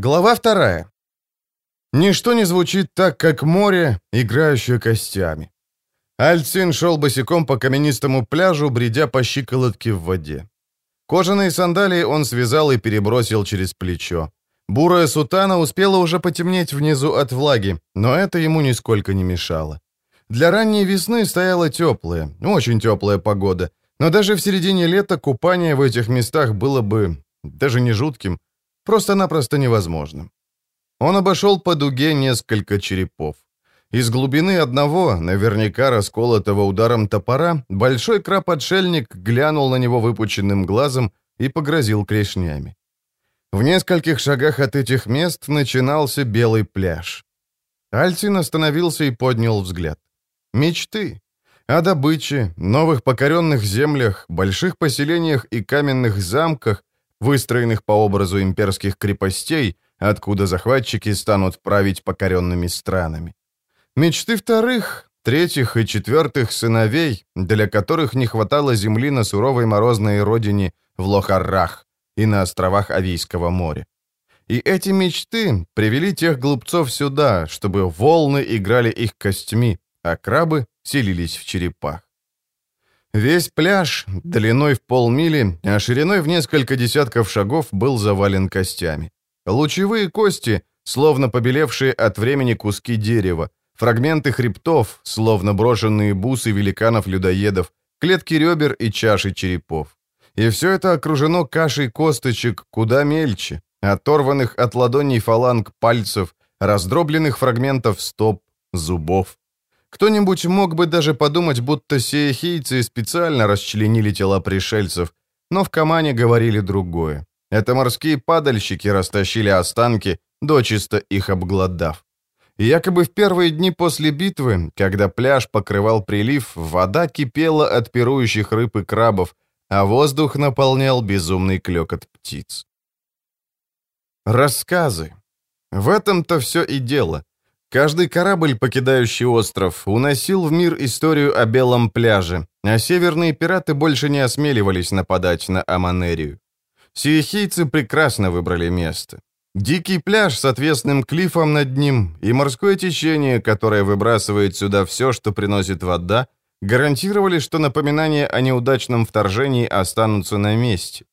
Глава вторая. Ничто не звучит так, как море, играющее костями. Альцин шел босиком по каменистому пляжу, бредя по щиколотке в воде. Кожаные сандалии он связал и перебросил через плечо. Бурая сутана успела уже потемнеть внизу от влаги, но это ему нисколько не мешало. Для ранней весны стояла теплая, очень теплая погода, но даже в середине лета купание в этих местах было бы даже не жутким, просто-напросто невозможным. Он обошел по дуге несколько черепов. Из глубины одного, наверняка расколотого ударом топора, большой краб-отшельник глянул на него выпученным глазом и погрозил клешнями. В нескольких шагах от этих мест начинался белый пляж. Альцин остановился и поднял взгляд. Мечты. О добыче, новых покоренных землях, больших поселениях и каменных замках, выстроенных по образу имперских крепостей, откуда захватчики станут править покоренными странами. Мечты вторых, третьих и четвертых сыновей, для которых не хватало земли на суровой морозной родине в Лохаррах и на островах Авийского моря. И эти мечты привели тех глупцов сюда, чтобы волны играли их костьми, а крабы селились в черепах. Весь пляж, длиной в полмили, а шириной в несколько десятков шагов, был завален костями. Лучевые кости, словно побелевшие от времени куски дерева, фрагменты хребтов, словно брошенные бусы великанов-людоедов, клетки ребер и чаши черепов. И все это окружено кашей косточек куда мельче, оторванных от ладоней фаланг пальцев, раздробленных фрагментов стоп, зубов. Кто-нибудь мог бы даже подумать, будто сеяхийцы специально расчленили тела пришельцев, но в Камане говорили другое. Это морские падальщики растащили останки, дочисто их обглодав. Якобы в первые дни после битвы, когда пляж покрывал прилив, вода кипела от пирующих рыб и крабов, а воздух наполнял безумный клёкот птиц. Рассказы. В этом-то все и дело. Каждый корабль, покидающий остров, уносил в мир историю о белом пляже, а северные пираты больше не осмеливались нападать на Аманерию. Сиехийцы прекрасно выбрали место. Дикий пляж с отвесным клифом над ним и морское течение, которое выбрасывает сюда все, что приносит вода, гарантировали, что напоминания о неудачном вторжении останутся на месте.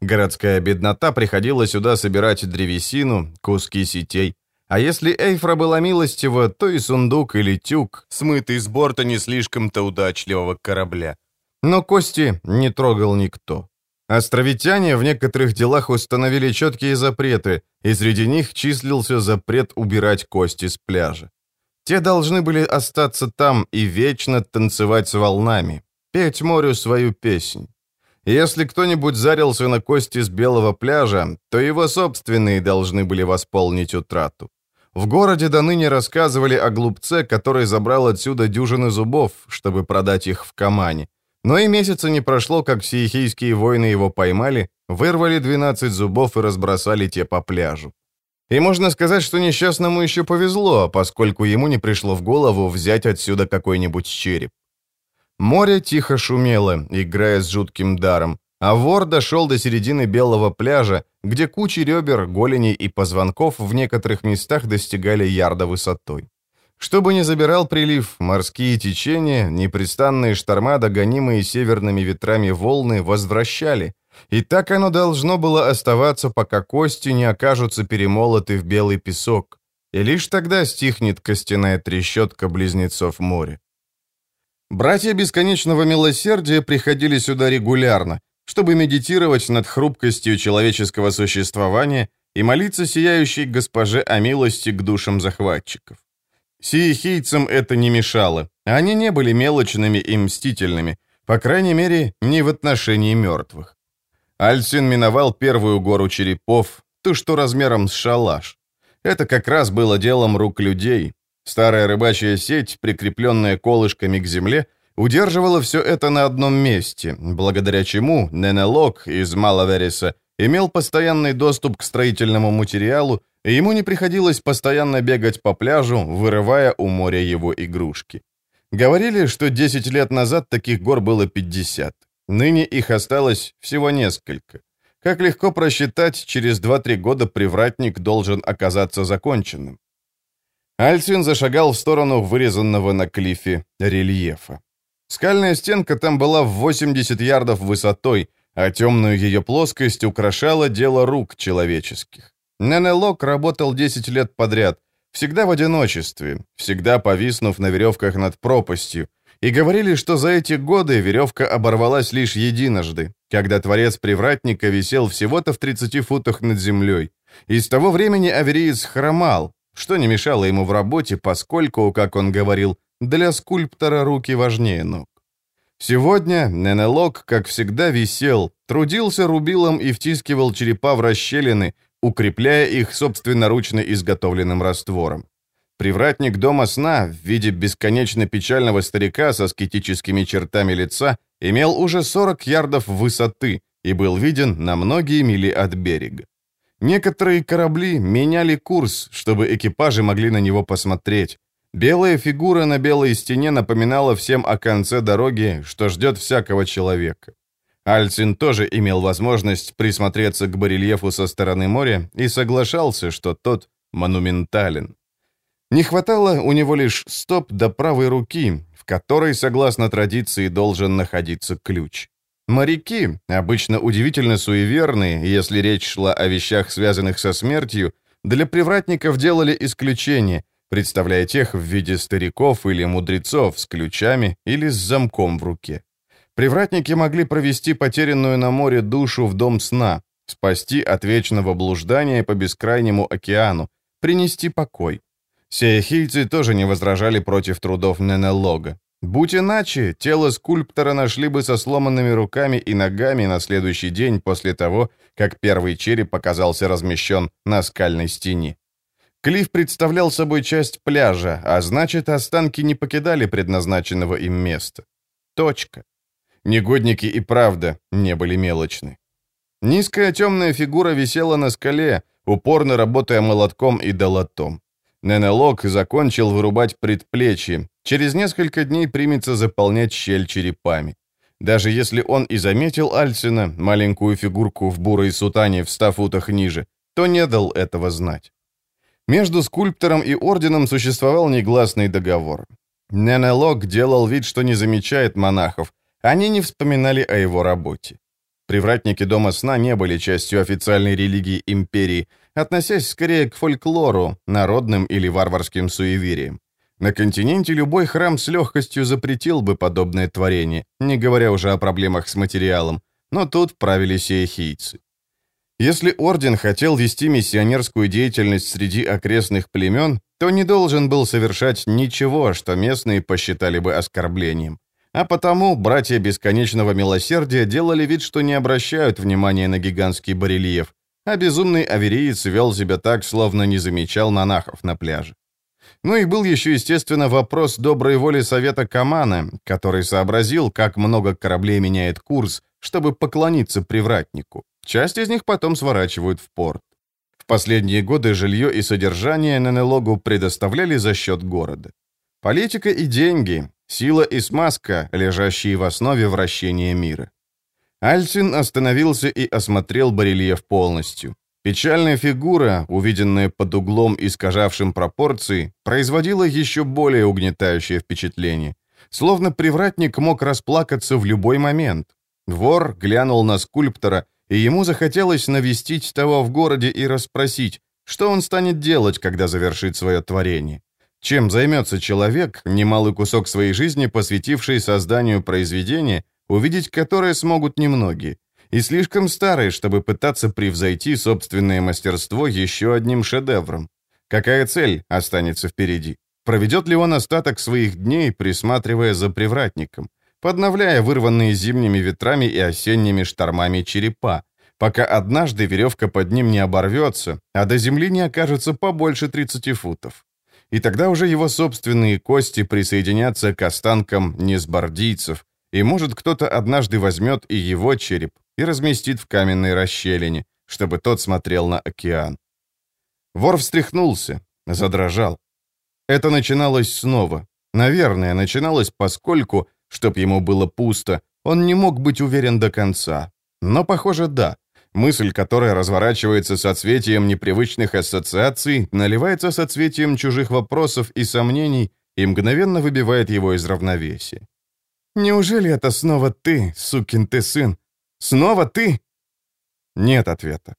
Городская беднота приходила сюда собирать древесину, куски сетей, а если Эйфра была милостива, то и сундук или тюк, смытый с борта не слишком-то удачливого корабля. Но кости не трогал никто. Островитяне в некоторых делах установили четкие запреты, и среди них числился запрет убирать кости с пляжа. Те должны были остаться там и вечно танцевать с волнами, петь морю свою песнь. Если кто-нибудь зарился на кости с белого пляжа, то его собственные должны были восполнить утрату. В городе до ныне рассказывали о глупце, который забрал отсюда дюжины зубов, чтобы продать их в Камане. Но и месяца не прошло, как сиехийские воины его поймали, вырвали 12 зубов и разбросали те по пляжу. И можно сказать, что несчастному еще повезло, поскольку ему не пришло в голову взять отсюда какой-нибудь череп. Море тихо шумело, играя с жутким даром, а вор дошел до середины белого пляжа, где кучи ребер, голеней и позвонков в некоторых местах достигали ярда высотой. Что бы ни забирал прилив, морские течения, непрестанные шторма, догонимые северными ветрами волны, возвращали. И так оно должно было оставаться, пока кости не окажутся перемолоты в белый песок. И лишь тогда стихнет костяная трещотка близнецов моря. Братья Бесконечного Милосердия приходили сюда регулярно, чтобы медитировать над хрупкостью человеческого существования и молиться сияющей госпоже о милости к душам захватчиков. Сиехийцам это не мешало, они не были мелочными и мстительными, по крайней мере, не в отношении мертвых. Альсин миновал первую гору черепов, ту, что размером с шалаш. Это как раз было делом рук людей. Старая рыбачья сеть, прикрепленная колышками к земле, удерживала все это на одном месте, благодаря чему Ненелок из Малавериса имел постоянный доступ к строительному материалу, и ему не приходилось постоянно бегать по пляжу, вырывая у моря его игрушки. Говорили, что 10 лет назад таких гор было 50. Ныне их осталось всего несколько. Как легко просчитать, через 2-3 года привратник должен оказаться законченным. Альцин зашагал в сторону вырезанного на клифе рельефа. Скальная стенка там была в 80 ярдов высотой, а темную ее плоскость украшала дело рук человеческих. Ненелок работал 10 лет подряд, всегда в одиночестве, всегда повиснув на веревках над пропастью, и говорили, что за эти годы веревка оборвалась лишь единожды, когда творец привратника висел всего-то в 30 футах над землей. И с того времени авериец хромал, что не мешало ему в работе, поскольку, как он говорил, для скульптора руки важнее ног. Сегодня Ненелок, как всегда, висел, трудился рубилом и втискивал черепа в расщелины, укрепляя их собственноручно изготовленным раствором. Привратник дома сна в виде бесконечно печального старика со скетическими чертами лица имел уже 40 ярдов высоты и был виден на многие мили от берега. Некоторые корабли меняли курс, чтобы экипажи могли на него посмотреть. Белая фигура на белой стене напоминала всем о конце дороги, что ждет всякого человека. Альцин тоже имел возможность присмотреться к барельефу со стороны моря и соглашался, что тот монументален. Не хватало у него лишь стоп до правой руки, в которой, согласно традиции, должен находиться ключ. Моряки, обычно удивительно суеверные, если речь шла о вещах, связанных со смертью, для привратников делали исключение, представляя тех в виде стариков или мудрецов с ключами или с замком в руке. Привратники могли провести потерянную на море душу в дом сна, спасти от вечного блуждания по бескрайнему океану, принести покой. Сеяхильцы тоже не возражали против трудов Ненелога. Будь иначе, тело скульптора нашли бы со сломанными руками и ногами на следующий день после того, как первый череп оказался размещен на скальной стене. Клифф представлял собой часть пляжа, а значит, останки не покидали предназначенного им места. Точка. Негодники и правда не были мелочны. Низкая темная фигура висела на скале, упорно работая молотком и долотом. Ненелок закончил вырубать предплечье. Через несколько дней примется заполнять щель черепами. Даже если он и заметил Альцина, маленькую фигурку в бурой сутане в ста футах ниже, то не дал этого знать. Между скульптором и орденом существовал негласный договор. Ненелок делал вид, что не замечает монахов, они не вспоминали о его работе. Привратники Дома сна не были частью официальной религии империи, относясь скорее к фольклору, народным или варварским суевериям. На континенте любой храм с легкостью запретил бы подобное творение, не говоря уже о проблемах с материалом, но тут правили сеяхийцы. Если орден хотел вести миссионерскую деятельность среди окрестных племен, то не должен был совершать ничего, что местные посчитали бы оскорблением. А потому братья Бесконечного Милосердия делали вид, что не обращают внимания на гигантский барельеф, а безумный авериец вел себя так, словно не замечал монахов на пляже. Ну и был еще, естественно, вопрос доброй воли совета Камана, который сообразил, как много кораблей меняет курс, чтобы поклониться привратнику. Часть из них потом сворачивают в порт. В последние годы жилье и содержание Ненелогу предоставляли за счет города. Политика и деньги Сила и смазка, лежащие в основе вращения мира. Альцин остановился и осмотрел барельеф полностью. Печальная фигура, увиденная под углом, искажавшим пропорции, производила еще более угнетающее впечатление. Словно привратник мог расплакаться в любой момент. Вор глянул на скульптора, и ему захотелось навестить того в городе и расспросить, что он станет делать, когда завершит свое творение. Чем займется человек, немалый кусок своей жизни посвятивший созданию произведения, увидеть которое смогут немногие, и слишком старый, чтобы пытаться превзойти собственное мастерство еще одним шедевром? Какая цель останется впереди? Проведет ли он остаток своих дней, присматривая за привратником, подновляя вырванные зимними ветрами и осенними штормами черепа, пока однажды веревка под ним не оборвется, а до земли не окажется побольше 30 футов? и тогда уже его собственные кости присоединятся к останкам несбордийцев, и, может, кто-то однажды возьмет и его череп и разместит в каменной расщелине, чтобы тот смотрел на океан. Вор встряхнулся, задрожал. Это начиналось снова. Наверное, начиналось поскольку, чтоб ему было пусто, он не мог быть уверен до конца. Но, похоже, да. Мысль, которая разворачивается соцветием непривычных ассоциаций, наливается соцветием чужих вопросов и сомнений и мгновенно выбивает его из равновесия. «Неужели это снова ты, сукин ты сын? Снова ты?» Нет ответа.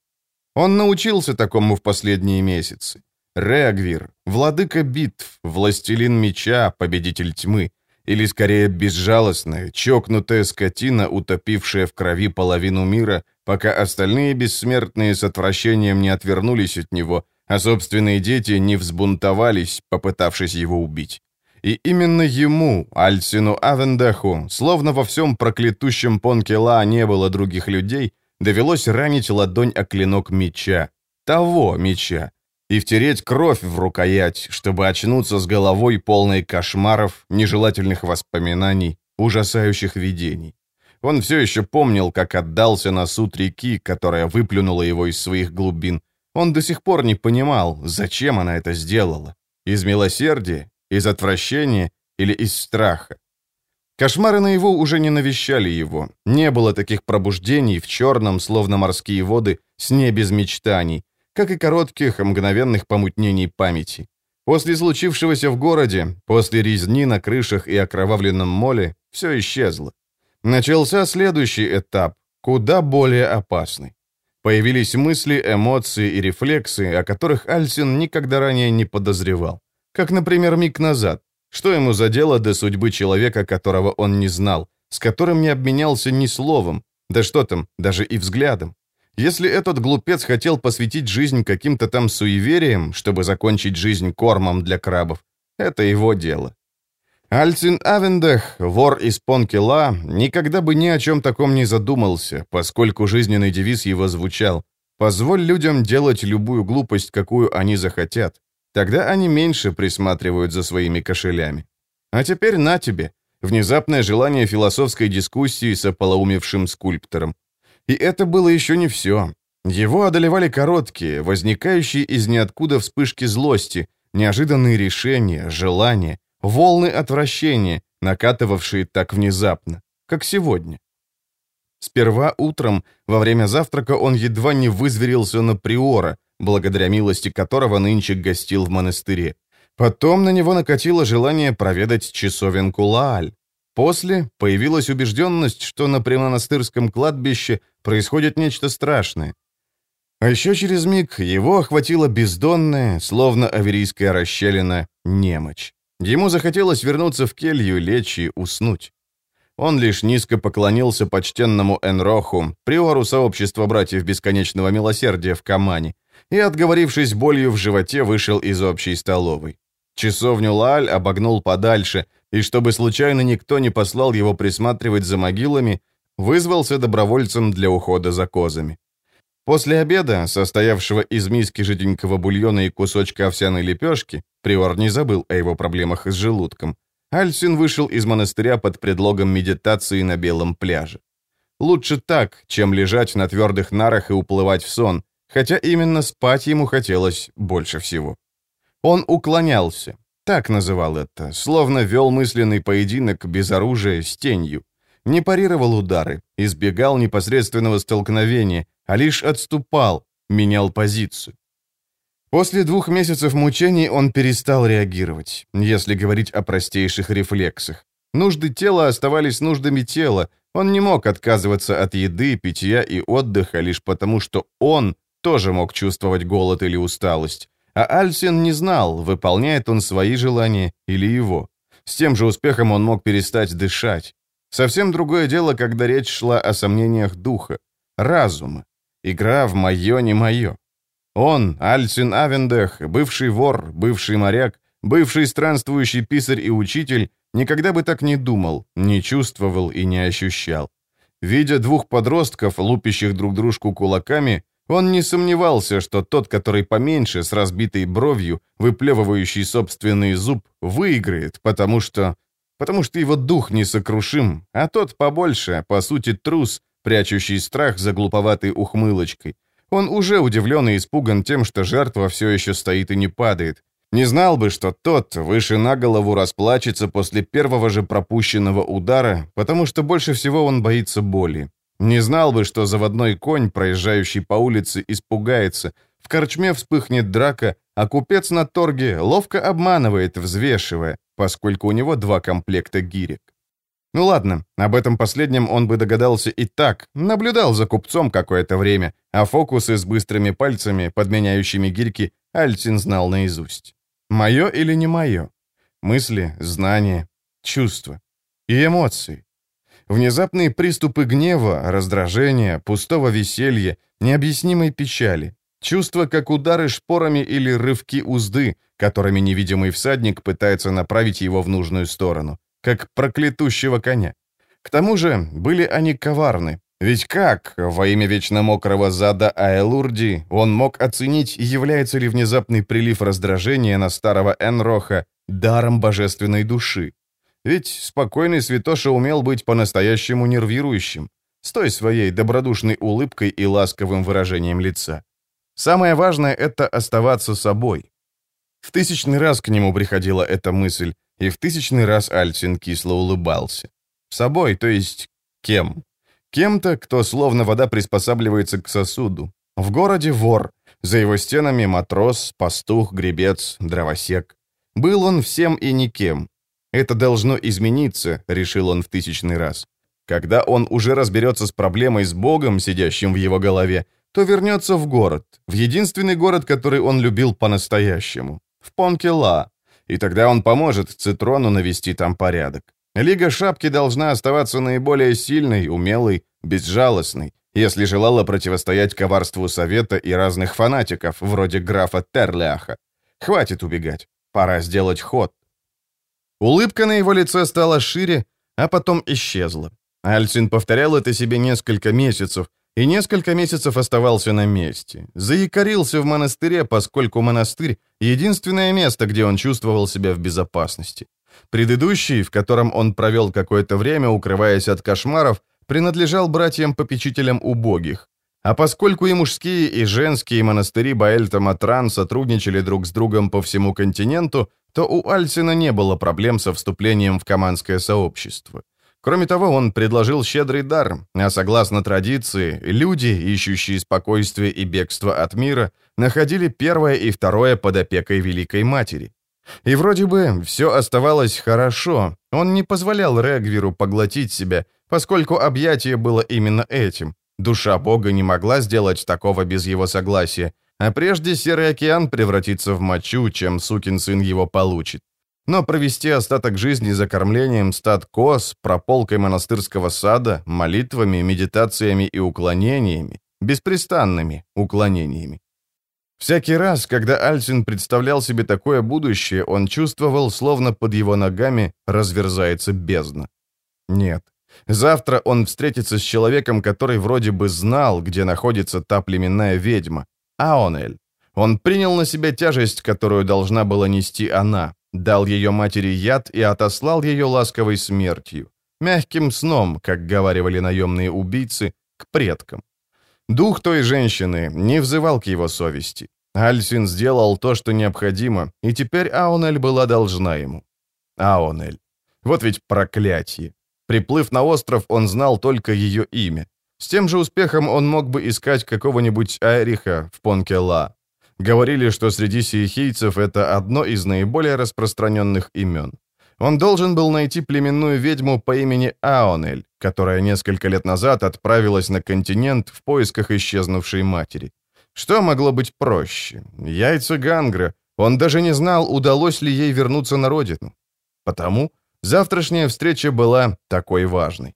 Он научился такому в последние месяцы. Реагвир, владыка битв, властелин меча, победитель тьмы, или скорее безжалостная, чокнутая скотина, утопившая в крови половину мира, пока остальные бессмертные с отвращением не отвернулись от него, а собственные дети не взбунтовались, попытавшись его убить. И именно ему, Альсину Авендаху, словно во всем проклятущем Понкела не было других людей, довелось ранить ладонь о клинок меча. Того меча. И втереть кровь в рукоять, чтобы очнуться с головой полной кошмаров, нежелательных воспоминаний, ужасающих видений. Он все еще помнил, как отдался на суд реки, которая выплюнула его из своих глубин. Он до сих пор не понимал, зачем она это сделала. Из милосердия, из отвращения или из страха. Кошмары на его уже не навещали его. Не было таких пробуждений в черном, словно морские воды, сне без мечтаний, как и коротких, мгновенных помутнений памяти. После случившегося в городе, после резни на крышах и окровавленном моле, все исчезло. Начался следующий этап, куда более опасный. Появились мысли, эмоции и рефлексы, о которых Альсин никогда ранее не подозревал. Как, например, миг назад. Что ему за дело до судьбы человека, которого он не знал, с которым не обменялся ни словом, да что там, даже и взглядом? Если этот глупец хотел посвятить жизнь каким-то там суевериям, чтобы закончить жизнь кормом для крабов, это его дело. Альцин Авендех, вор из Понкела, никогда бы ни о чем таком не задумался, поскольку жизненный девиз его звучал «Позволь людям делать любую глупость, какую они захотят. Тогда они меньше присматривают за своими кошелями. А теперь на тебе. Внезапное желание философской дискуссии с ополоумевшим скульптором. И это было еще не все. Его одолевали короткие, возникающие из ниоткуда вспышки злости, неожиданные решения, желания, волны отвращения, накатывавшие так внезапно, как сегодня. Сперва утром, во время завтрака, он едва не вызверился на приора, благодаря милости которого нынче гостил в монастыре. Потом на него накатило желание проведать часовенку Лааль. После появилась убежденность, что на премонастырском кладбище происходит нечто страшное. А еще через миг его охватила бездонная, словно аверийская расщелина, немочь. Ему захотелось вернуться в келью, лечь и уснуть. Он лишь низко поклонился почтенному Энроху, приору сообщества братьев Бесконечного Милосердия в Камане, и, отговорившись болью в животе, вышел из общей столовой. Часовню Лааль обогнул подальше, и чтобы случайно никто не послал его присматривать за могилами, вызвался добровольцем для ухода за козами. После обеда, состоявшего из миски жиденького бульона и кусочка овсяной лепешки, Приор не забыл о его проблемах с желудком, Альсин вышел из монастыря под предлогом медитации на белом пляже. Лучше так, чем лежать на твердых нарах и уплывать в сон, хотя именно спать ему хотелось больше всего. Он уклонялся, так называл это, словно вел мысленный поединок без оружия с тенью. Не парировал удары, избегал непосредственного столкновения, а лишь отступал, менял позицию. После двух месяцев мучений он перестал реагировать, если говорить о простейших рефлексах. Нужды тела оставались нуждами тела, он не мог отказываться от еды, питья и отдыха лишь потому, что он тоже мог чувствовать голод или усталость. А Альсин не знал, выполняет он свои желания или его. С тем же успехом он мог перестать дышать. Совсем другое дело, когда речь шла о сомнениях духа, разума. Игра в «моё, не моё». Он, Альсин Авендех, бывший вор, бывший моряк, бывший странствующий писарь и учитель, никогда бы так не думал, не чувствовал и не ощущал. Видя двух подростков, лупящих друг дружку кулаками, он не сомневался, что тот, который поменьше, с разбитой бровью, выплевывающий собственный зуб, выиграет, потому что... потому что его дух несокрушим, а тот побольше, по сути, трус, прячущий страх за глуповатой ухмылочкой. Он уже удивлен и испуган тем, что жертва все еще стоит и не падает. Не знал бы, что тот выше на голову расплачется после первого же пропущенного удара, потому что больше всего он боится боли. Не знал бы, что заводной конь, проезжающий по улице, испугается, в корчме вспыхнет драка, а купец на торге ловко обманывает, взвешивая, поскольку у него два комплекта гирек. Ну ладно, об этом последнем он бы догадался и так, наблюдал за купцом какое-то время, а фокусы с быстрыми пальцами, подменяющими гирьки, Альтин знал наизусть. Мое или не мое? Мысли, знания, чувства и эмоции. Внезапные приступы гнева, раздражения, пустого веселья, необъяснимой печали. Чувства, как удары шпорами или рывки узды, которыми невидимый всадник пытается направить его в нужную сторону как проклятущего коня. К тому же были они коварны. Ведь как, во имя вечно мокрого зада Аэлурди, он мог оценить, является ли внезапный прилив раздражения на старого Энроха даром божественной души? Ведь спокойный святоша умел быть по-настоящему нервирующим, с той своей добродушной улыбкой и ласковым выражением лица. Самое важное — это оставаться собой. В тысячный раз к нему приходила эта мысль, и в тысячный раз Альцин кисло улыбался. Собой, то есть кем? Кем-то, кто словно вода приспосабливается к сосуду. В городе вор, за его стенами матрос, пастух, гребец, дровосек. Был он всем и никем. Это должно измениться, решил он в тысячный раз. Когда он уже разберется с проблемой с Богом, сидящим в его голове, то вернется в город, в единственный город, который он любил по-настоящему, в Понкела, и тогда он поможет Цитрону навести там порядок. Лига Шапки должна оставаться наиболее сильной, умелой, безжалостной, если желала противостоять коварству Совета и разных фанатиков, вроде графа Терляха. Хватит убегать, пора сделать ход. Улыбка на его лице стала шире, а потом исчезла. Альцин повторял это себе несколько месяцев, и несколько месяцев оставался на месте. Заикарился в монастыре, поскольку монастырь — единственное место, где он чувствовал себя в безопасности. Предыдущий, в котором он провел какое-то время, укрываясь от кошмаров, принадлежал братьям-попечителям убогих. А поскольку и мужские, и женские монастыри Баэльта-Матран сотрудничали друг с другом по всему континенту, то у Альсина не было проблем со вступлением в командское сообщество. Кроме того, он предложил щедрый дар, а согласно традиции, люди, ищущие спокойствие и бегство от мира, находили первое и второе под опекой Великой Матери. И вроде бы все оставалось хорошо, он не позволял Регвиру поглотить себя, поскольку объятие было именно этим. Душа Бога не могла сделать такого без его согласия, а прежде Серый океан превратится в мочу, чем сукин сын его получит но провести остаток жизни за кормлением стад коз, прополкой монастырского сада, молитвами, медитациями и уклонениями, беспрестанными уклонениями. Всякий раз, когда Альсин представлял себе такое будущее, он чувствовал, словно под его ногами разверзается бездна. Нет. Завтра он встретится с человеком, который вроде бы знал, где находится та племенная ведьма, Аонель. Он принял на себя тяжесть, которую должна была нести она, дал ее матери яд и отослал ее ласковой смертью, мягким сном, как говаривали наемные убийцы, к предкам. Дух той женщины не взывал к его совести. Альсин сделал то, что необходимо, и теперь Аонель была должна ему. Аонель. Вот ведь проклятие. Приплыв на остров, он знал только ее имя. С тем же успехом он мог бы искать какого-нибудь Айриха в Понкела. Говорили, что среди сиехийцев это одно из наиболее распространенных имен. Он должен был найти племенную ведьму по имени Аонель, которая несколько лет назад отправилась на континент в поисках исчезнувшей матери. Что могло быть проще? Яйца Гангра. Он даже не знал, удалось ли ей вернуться на родину. Потому завтрашняя встреча была такой важной.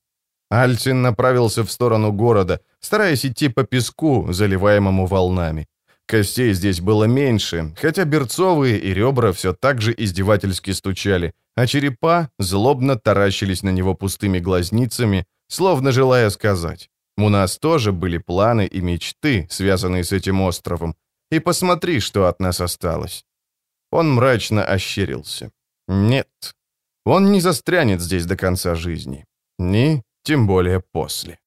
Альцин направился в сторону города, стараясь идти по песку, заливаемому волнами. Костей здесь было меньше, хотя берцовые и ребра все так же издевательски стучали, а черепа злобно таращились на него пустыми глазницами, словно желая сказать, «У нас тоже были планы и мечты, связанные с этим островом, и посмотри, что от нас осталось». Он мрачно ощерился. «Нет, он не застрянет здесь до конца жизни. Ни, тем более после».